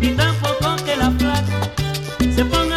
ni tampoco que la flaca se ponga